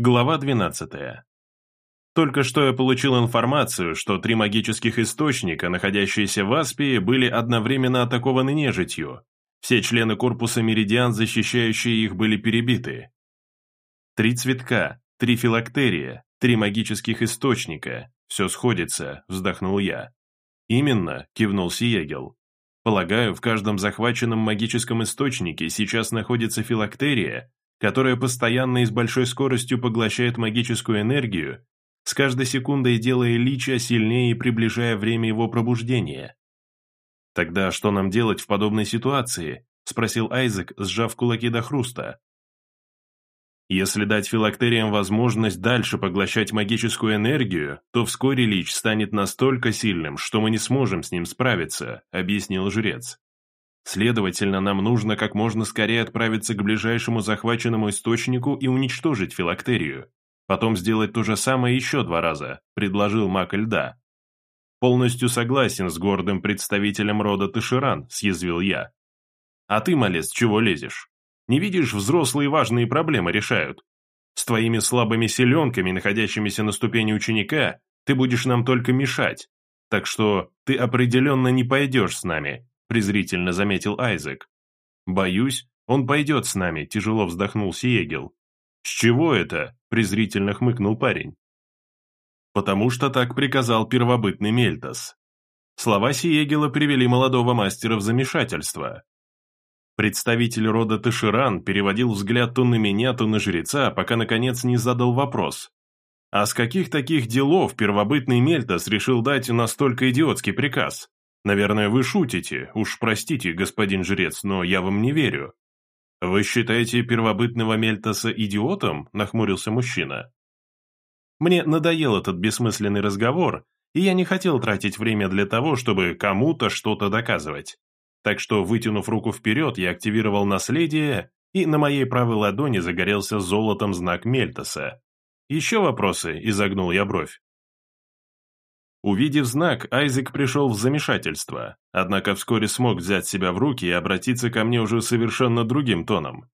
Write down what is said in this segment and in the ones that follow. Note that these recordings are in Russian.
Глава 12. Только что я получил информацию, что три магических источника, находящиеся в Аспии, были одновременно атакованы нежитью. Все члены корпуса Меридиан, защищающие их, были перебиты. Три цветка, три филактерия, три магических источника. Все сходится, вздохнул я. Именно, кивнул Сиегел. Полагаю, в каждом захваченном магическом источнике сейчас находится филактерия, которая постоянно и с большой скоростью поглощает магическую энергию, с каждой секундой делая лича сильнее и приближая время его пробуждения. «Тогда что нам делать в подобной ситуации?» – спросил Айзек, сжав кулаки до хруста. Если дать филактериям возможность дальше поглощать магическую энергию, то вскоре Лич станет настолько сильным, что мы не сможем с ним справиться, объяснил жрец. Следовательно, нам нужно как можно скорее отправиться к ближайшему захваченному источнику и уничтожить филактерию. Потом сделать то же самое еще два раза, предложил маг льда. Полностью согласен с гордым представителем рода Тыширан, съязвил я. А ты, малец, чего лезешь? Не видишь, взрослые важные проблемы решают. С твоими слабыми селенками, находящимися на ступени ученика, ты будешь нам только мешать. Так что ты определенно не пойдешь с нами, презрительно заметил Айзек. «Боюсь, он пойдет с нами», – тяжело вздохнул Сиегел. «С чего это?» – презрительно хмыкнул парень. «Потому что так приказал первобытный Мельтас». Слова Сиегела привели молодого мастера в замешательство. Представитель рода Таширан переводил взгляд то на меня, то на жреца, пока наконец не задал вопрос. А с каких таких делов первобытный Мельтас решил дать настолько идиотский приказ? Наверное, вы шутите, уж простите, господин жрец, но я вам не верю. Вы считаете первобытного Мельтаса идиотом? Нахмурился мужчина. Мне надоел этот бессмысленный разговор, и я не хотел тратить время для того, чтобы кому-то что-то доказывать. Так что, вытянув руку вперед, я активировал наследие, и на моей правой ладони загорелся золотом знак Мельтаса. «Еще вопросы?» – изогнул я бровь. Увидев знак, Айзек пришел в замешательство, однако вскоре смог взять себя в руки и обратиться ко мне уже совершенно другим тоном.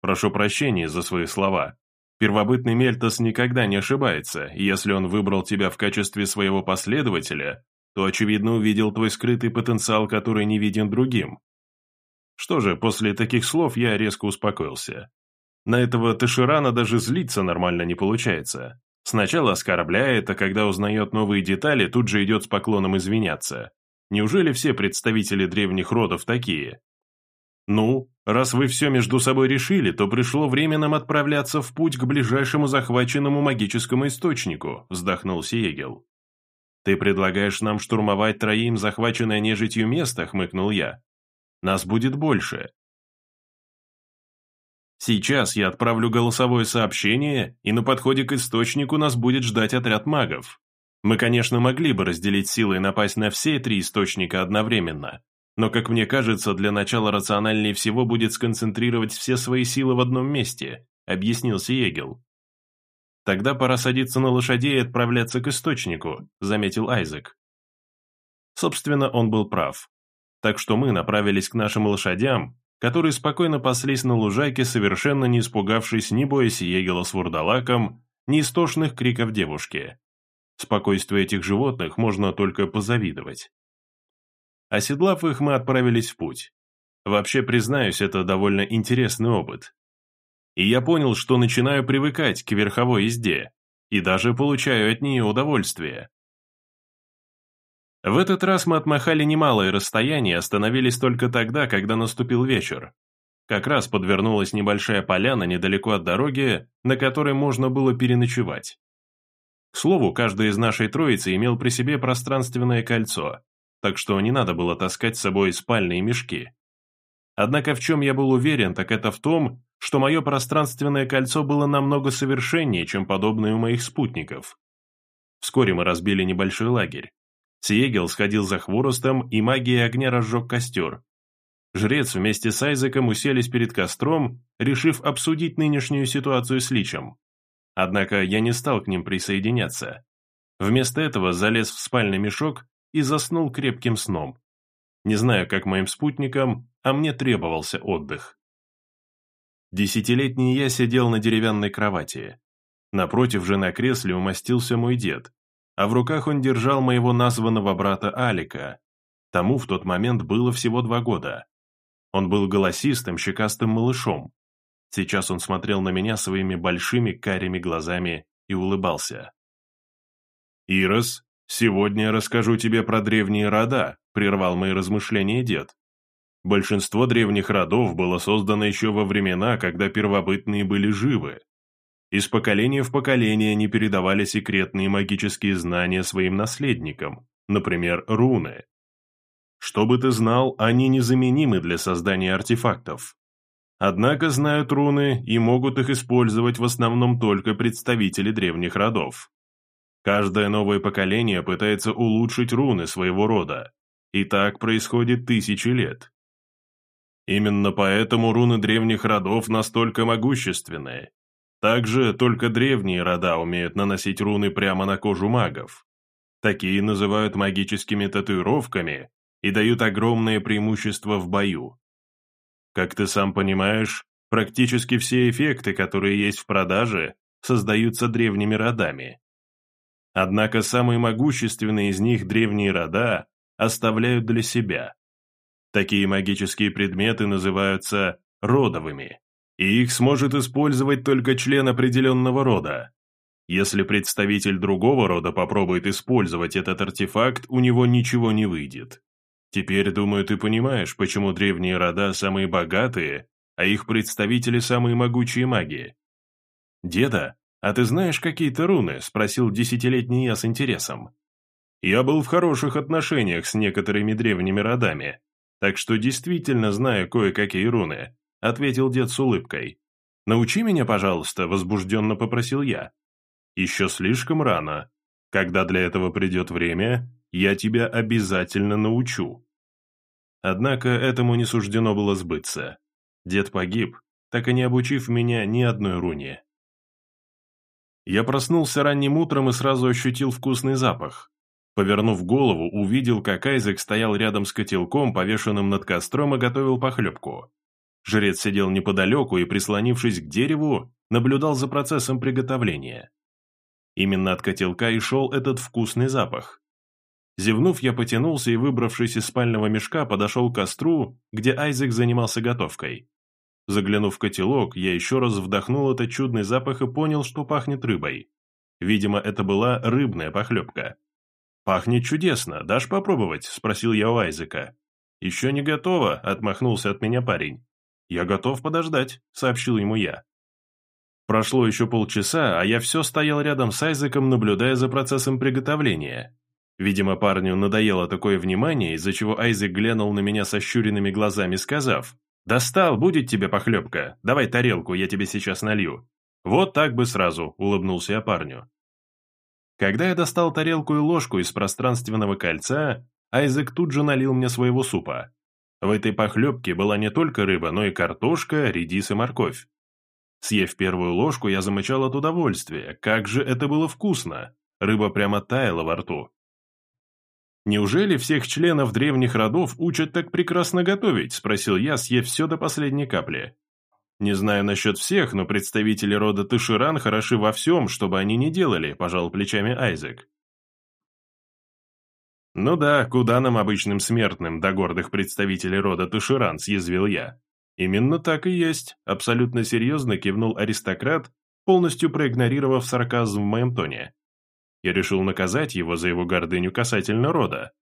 «Прошу прощения за свои слова. Первобытный Мельтос никогда не ошибается, и если он выбрал тебя в качестве своего последователя, то, очевидно, увидел твой скрытый потенциал, который не виден другим. Что же, после таких слов я резко успокоился. На этого Таширана даже злиться нормально не получается. Сначала оскорбляет, а когда узнает новые детали, тут же идет с поклоном извиняться. Неужели все представители древних родов такие? Ну, раз вы все между собой решили, то пришло время нам отправляться в путь к ближайшему захваченному магическому источнику, вздохнул Сиегел. Ты предлагаешь нам штурмовать троим захваченное нежитью место, хмыкнул я. Нас будет больше, Сейчас я отправлю голосовое сообщение, и на подходе к источнику нас будет ждать отряд магов. Мы, конечно, могли бы разделить силы и напасть на все три источника одновременно, но, как мне кажется, для начала рациональнее всего будет сконцентрировать все свои силы в одном месте, объяснил Сиегел. Тогда пора садиться на лошадей и отправляться к источнику, заметил Айзек. Собственно, он был прав. Так что мы направились к нашим лошадям, которые спокойно паслись на лужайке, совершенно не испугавшись ни боя Сиегела с вурдалаком, ни истошных криков девушки. Спокойствию этих животных можно только позавидовать. Оседлав их, мы отправились в путь. Вообще, признаюсь, это довольно интересный опыт. И я понял, что начинаю привыкать к верховой езде, и даже получаю от нее удовольствие. В этот раз мы отмахали немалое расстояние и остановились только тогда, когда наступил вечер. Как раз подвернулась небольшая поляна недалеко от дороги, на которой можно было переночевать. К слову, каждый из нашей троицы имел при себе пространственное кольцо, так что не надо было таскать с собой спальные мешки. Однако в чем я был уверен, так это в том, что мое пространственное кольцо было намного совершеннее, чем подобное у моих спутников. Вскоре мы разбили небольшой лагерь. Сиегел сходил за хворостом, и магией огня разжег костер. Жрец вместе с Айзеком уселись перед костром, решив обсудить нынешнюю ситуацию с Личем. Однако я не стал к ним присоединяться. Вместо этого залез в спальный мешок и заснул крепким сном. Не знаю, как моим спутникам, а мне требовался отдых. Десятилетний я сидел на деревянной кровати. Напротив же на кресле умостился мой дед, а в руках он держал моего названного брата Алика. Тому в тот момент было всего два года. Он был голосистым, щекастым малышом. Сейчас он смотрел на меня своими большими карими глазами и улыбался. «Ирос, сегодня расскажу тебе про древние рода», — прервал мои размышления дед. Большинство древних родов было создано еще во времена, когда первобытные были живы. Из поколения в поколение они передавали секретные магические знания своим наследникам, например, руны. Чтобы ты знал, они незаменимы для создания артефактов. Однако знают руны и могут их использовать в основном только представители древних родов. Каждое новое поколение пытается улучшить руны своего рода, и так происходит тысячи лет. Именно поэтому руны древних родов настолько могущественные, также только древние рода умеют наносить руны прямо на кожу магов. Такие называют магическими татуировками и дают огромное преимущество в бою. Как ты сам понимаешь, практически все эффекты, которые есть в продаже, создаются древними родами. Однако самые могущественные из них древние рода оставляют для себя. Такие магические предметы называются родовыми и их сможет использовать только член определенного рода. Если представитель другого рода попробует использовать этот артефакт, у него ничего не выйдет. Теперь, думаю, ты понимаешь, почему древние рода самые богатые, а их представители самые могучие маги. «Деда, а ты знаешь какие-то руны?» – спросил десятилетний я с интересом. Я был в хороших отношениях с некоторыми древними родами, так что действительно знаю кое-какие руны ответил дед с улыбкой. «Научи меня, пожалуйста», — возбужденно попросил я. «Еще слишком рано. Когда для этого придет время, я тебя обязательно научу». Однако этому не суждено было сбыться. Дед погиб, так и не обучив меня ни одной руне. Я проснулся ранним утром и сразу ощутил вкусный запах. Повернув голову, увидел, как Айзек стоял рядом с котелком, повешенным над костром, и готовил похлебку. Жрец сидел неподалеку и, прислонившись к дереву, наблюдал за процессом приготовления. Именно от котелка и шел этот вкусный запах. Зевнув, я потянулся и, выбравшись из спального мешка, подошел к костру, где Айзек занимался готовкой. Заглянув в котелок, я еще раз вдохнул этот чудный запах и понял, что пахнет рыбой. Видимо, это была рыбная похлебка. «Пахнет чудесно, дашь попробовать?» – спросил я у Айзека. «Еще не готово», – отмахнулся от меня парень. «Я готов подождать», — сообщил ему я. Прошло еще полчаса, а я все стоял рядом с Айзеком, наблюдая за процессом приготовления. Видимо, парню надоело такое внимание, из-за чего Айзек глянул на меня со щуренными глазами, сказав, «Достал, будет тебе похлебка, давай тарелку, я тебе сейчас налью». «Вот так бы сразу», — улыбнулся я парню. Когда я достал тарелку и ложку из пространственного кольца, Айзек тут же налил мне своего супа. В этой похлебке была не только рыба, но и картошка, редис и морковь. Съев первую ложку, я замычал от удовольствия. Как же это было вкусно! Рыба прямо таяла во рту. «Неужели всех членов древних родов учат так прекрасно готовить?» – спросил я, съев все до последней капли. «Не знаю насчет всех, но представители рода Тыширан хороши во всем, что бы они ни делали», – пожал плечами Айзек. «Ну да, куда нам, обычным смертным, до гордых представителей рода Туширан», – съязвил я. «Именно так и есть», – абсолютно серьезно кивнул аристократ, полностью проигнорировав сарказм в моем тоне. Я решил наказать его за его гордыню касательно рода.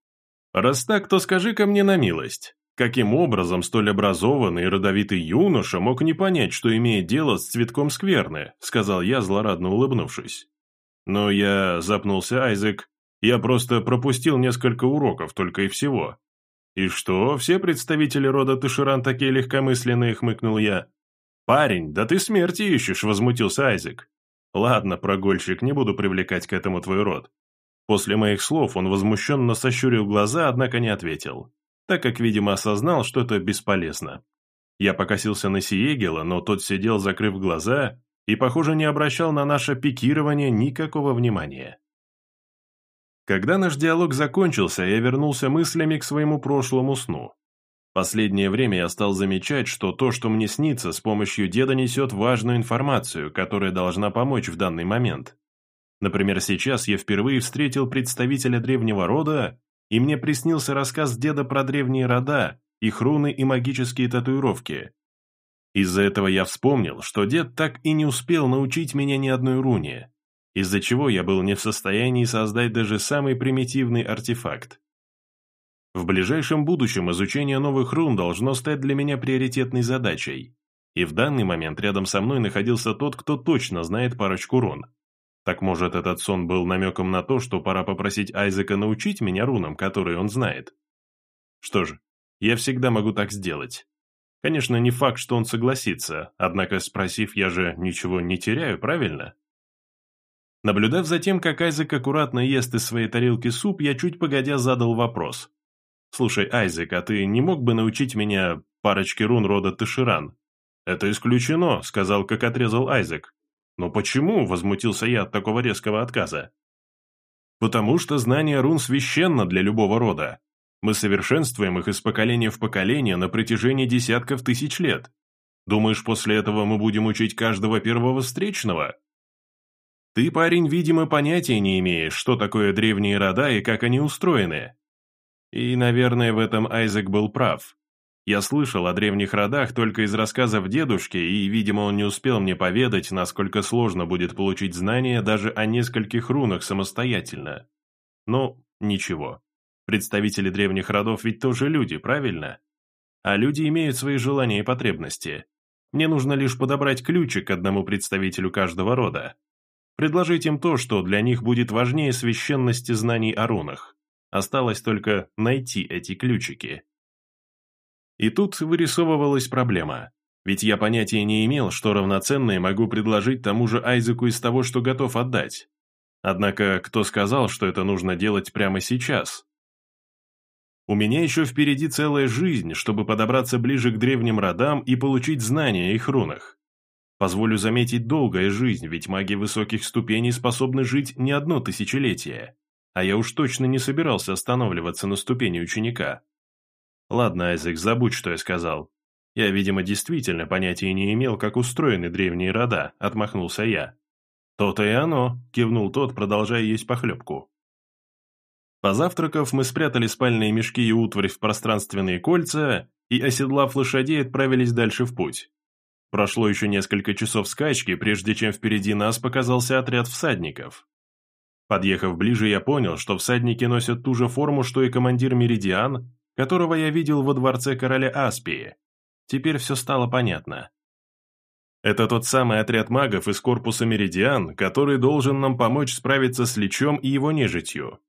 «Раз так, то скажи-ка мне на милость, каким образом столь образованный и родовитый юноша мог не понять, что имеет дело с цветком скверны?» – сказал я, злорадно улыбнувшись. Но я запнулся, Айзек, я просто пропустил несколько уроков только и всего. И что, все представители рода Тыширан такие легкомысленные, хмыкнул я. Парень, да ты смерти ищешь, возмутился Айзек. Ладно, прогульщик, не буду привлекать к этому твой род. После моих слов он возмущенно сощурил глаза, однако не ответил, так как, видимо, осознал, что это бесполезно. Я покосился на Сиегела, но тот сидел, закрыв глаза, и, похоже, не обращал на наше пикирование никакого внимания. Когда наш диалог закончился, я вернулся мыслями к своему прошлому сну. Последнее время я стал замечать, что то, что мне снится, с помощью деда несет важную информацию, которая должна помочь в данный момент. Например, сейчас я впервые встретил представителя древнего рода, и мне приснился рассказ деда про древние рода, их руны и магические татуировки. Из-за этого я вспомнил, что дед так и не успел научить меня ни одной руне, из-за чего я был не в состоянии создать даже самый примитивный артефакт. В ближайшем будущем изучение новых рун должно стать для меня приоритетной задачей. И в данный момент рядом со мной находился тот, кто точно знает парочку рун. Так может, этот сон был намеком на то, что пора попросить Айзека научить меня рунам, которые он знает? Что же, я всегда могу так сделать. Конечно, не факт, что он согласится, однако, спросив, я же ничего не теряю, правильно? Наблюдав за тем, как Айзек аккуратно ест из своей тарелки суп, я чуть погодя задал вопрос. «Слушай, Айзек, а ты не мог бы научить меня парочке рун рода Таширан?» «Это исключено», — сказал, как отрезал Айзек. «Но почему?» — возмутился я от такого резкого отказа. «Потому что знание рун священно для любого рода. Мы совершенствуем их из поколения в поколение на протяжении десятков тысяч лет. Думаешь, после этого мы будем учить каждого первого встречного?» «Ты, парень, видимо, понятия не имеешь, что такое древние рода и как они устроены. И, наверное, в этом Айзек был прав. Я слышал о древних родах только из рассказов дедушки, и, видимо, он не успел мне поведать, насколько сложно будет получить знания даже о нескольких рунах самостоятельно. Но ничего. Представители древних родов ведь тоже люди, правильно? А люди имеют свои желания и потребности. Мне нужно лишь подобрать ключик к одному представителю каждого рода. Предложить им то, что для них будет важнее священности знаний о рунах. Осталось только найти эти ключики. И тут вырисовывалась проблема. Ведь я понятия не имел, что равноценное могу предложить тому же Айзеку из того, что готов отдать. Однако, кто сказал, что это нужно делать прямо сейчас? У меня еще впереди целая жизнь, чтобы подобраться ближе к древним родам и получить знания их рунах. Позволю заметить долгая жизнь, ведь маги высоких ступеней способны жить не одно тысячелетие а я уж точно не собирался останавливаться на ступени ученика. Ладно, Айзек, забудь, что я сказал. Я, видимо, действительно понятия не имел, как устроены древние рода, отмахнулся я. То-то и оно, кивнул тот, продолжая есть похлебку. Позавтракав, мы спрятали спальные мешки и утварь в пространственные кольца и, оседлав лошадей, отправились дальше в путь. Прошло еще несколько часов скачки, прежде чем впереди нас показался отряд всадников. Подъехав ближе, я понял, что всадники носят ту же форму, что и командир Меридиан, которого я видел во дворце короля Аспии. Теперь все стало понятно. Это тот самый отряд магов из корпуса Меридиан, который должен нам помочь справиться с Личом и его нежитью.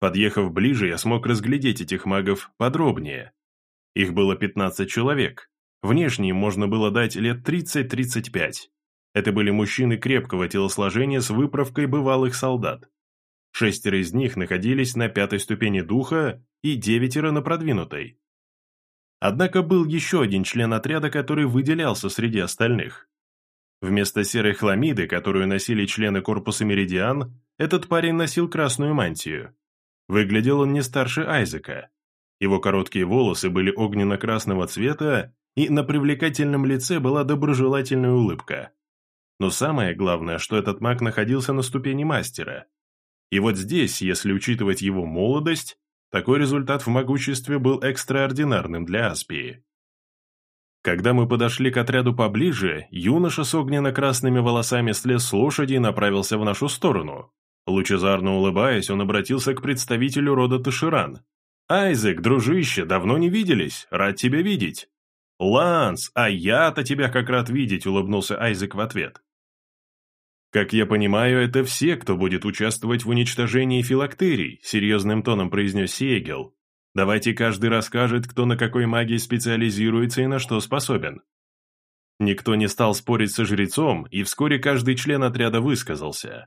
Подъехав ближе, я смог разглядеть этих магов подробнее. Их было 15 человек. Внешне можно было дать лет 30-35. Это были мужчины крепкого телосложения с выправкой бывалых солдат. Шестеро из них находились на пятой ступени духа и девятеро на продвинутой. Однако был еще один член отряда, который выделялся среди остальных. Вместо серой хламиды, которую носили члены корпуса Меридиан, этот парень носил красную мантию. Выглядел он не старше Айзека. Его короткие волосы были огненно-красного цвета, и на привлекательном лице была доброжелательная улыбка. Но самое главное, что этот маг находился на ступени мастера. И вот здесь, если учитывать его молодость, такой результат в могуществе был экстраординарным для Аспии. Когда мы подошли к отряду поближе, юноша с огненно-красными волосами слез с лошади и направился в нашу сторону. Лучезарно улыбаясь, он обратился к представителю рода Таширан. «Айзек, дружище, давно не виделись, рад тебя видеть». «Ланс, а я-то тебя как рад видеть», — улыбнулся Айзек в ответ. «Как я понимаю, это все, кто будет участвовать в уничтожении филактерий», серьезным тоном произнес Сиегел. «Давайте каждый расскажет, кто на какой магии специализируется и на что способен». Никто не стал спорить со жрецом, и вскоре каждый член отряда высказался.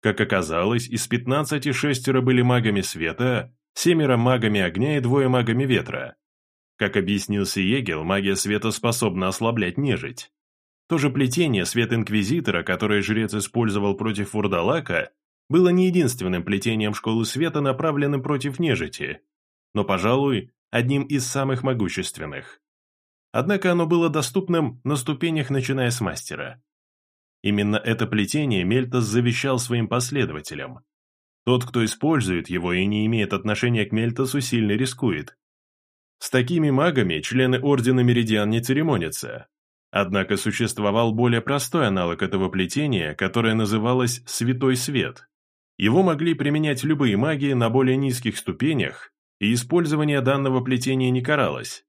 Как оказалось, из пятнадцати шестеро были магами света, семеро магами огня и двое магами ветра. Как объяснил Сиегел, магия света способна ослаблять нежить. То же плетение свет Инквизитора, которое жрец использовал против Вурдалака, было не единственным плетением Школы Света, направленным против нежити. Но, пожалуй, одним из самых могущественных. Однако оно было доступным на ступенях, начиная с мастера. Именно это плетение Мельтас завещал своим последователям. Тот, кто использует его и не имеет отношения к Мельтасу, сильно рискует. С такими магами члены Ордена Меридиан не церемонятся. Однако существовал более простой аналог этого плетения, которое называлось «Святой Свет». Его могли применять любые маги на более низких ступенях, и использование данного плетения не каралось.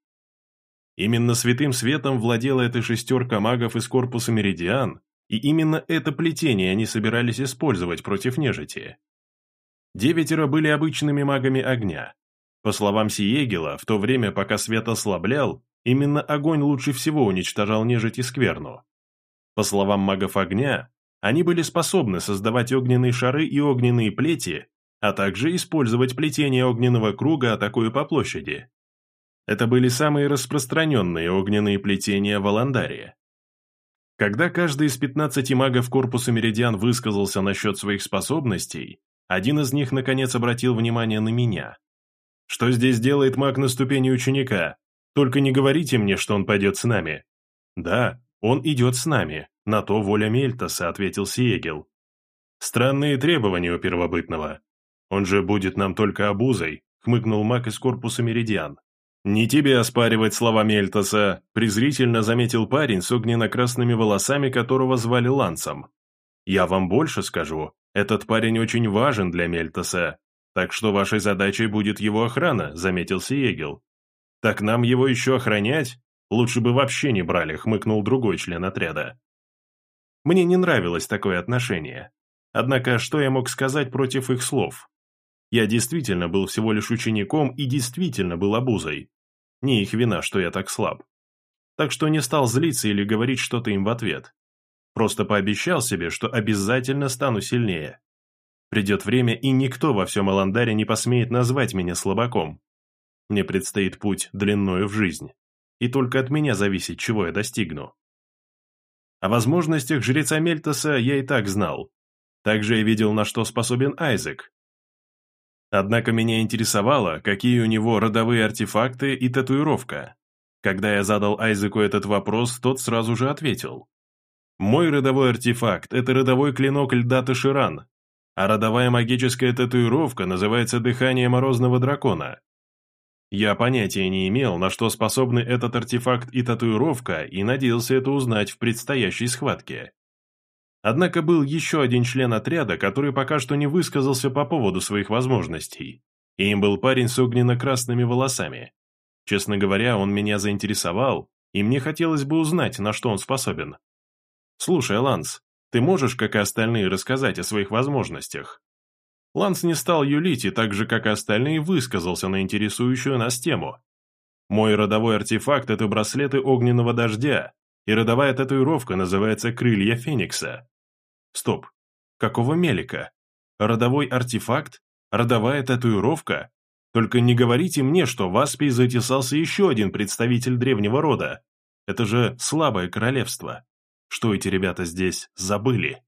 Именно Святым Светом владела эта шестерка магов из корпуса Меридиан, и именно это плетение они собирались использовать против нежити. Девятеро были обычными магами огня. По словам Сиегела, в то время, пока свет ослаблял, именно огонь лучше всего уничтожал нежить и скверну. По словам магов огня, они были способны создавать огненные шары и огненные плети, а также использовать плетение огненного круга, атакуя по площади. Это были самые распространенные огненные плетения в Аландаре. Когда каждый из 15 магов корпуса Меридиан высказался насчет своих способностей, один из них наконец обратил внимание на меня. «Что здесь делает маг на ступени ученика? Только не говорите мне, что он пойдет с нами». «Да, он идет с нами, на то воля Мельтаса», — ответил Сиегел. «Странные требования у первобытного. Он же будет нам только обузой», — хмыкнул маг из корпуса Меридиан. «Не тебе оспаривать слова Мельтаса», – презрительно заметил парень с огненно-красными волосами, которого звали Лансом. «Я вам больше скажу, этот парень очень важен для Мельтаса, так что вашей задачей будет его охрана», – заметил Сиегел. «Так нам его еще охранять? Лучше бы вообще не брали», – хмыкнул другой член отряда. Мне не нравилось такое отношение. Однако, что я мог сказать против их слов? Я действительно был всего лишь учеником и действительно был обузой. Не их вина, что я так слаб. Так что не стал злиться или говорить что-то им в ответ. Просто пообещал себе, что обязательно стану сильнее. Придет время, и никто во всем Аландаре не посмеет назвать меня слабаком. Мне предстоит путь длинною в жизнь. И только от меня зависит, чего я достигну. О возможностях жреца Мельтоса я и так знал. Также я видел, на что способен Айзек, Однако меня интересовало, какие у него родовые артефакты и татуировка. Когда я задал Айзеку этот вопрос, тот сразу же ответил. «Мой родовой артефакт – это родовой клинок льда Таширан, а родовая магическая татуировка называется «Дыхание морозного дракона». Я понятия не имел, на что способны этот артефакт и татуировка, и надеялся это узнать в предстоящей схватке. Однако был еще один член отряда, который пока что не высказался по поводу своих возможностей. И им был парень с огненно-красными волосами. Честно говоря, он меня заинтересовал, и мне хотелось бы узнать, на что он способен. «Слушай, Ланс, ты можешь, как и остальные, рассказать о своих возможностях?» Ланс не стал юлить и так же, как и остальные, высказался на интересующую нас тему. «Мой родовой артефакт – это браслеты огненного дождя, и родовая татуировка называется «Крылья Феникса». Стоп. Какого мелика? Родовой артефакт? Родовая татуировка? Только не говорите мне, что в Аспии затесался еще один представитель древнего рода. Это же слабое королевство. Что эти ребята здесь забыли?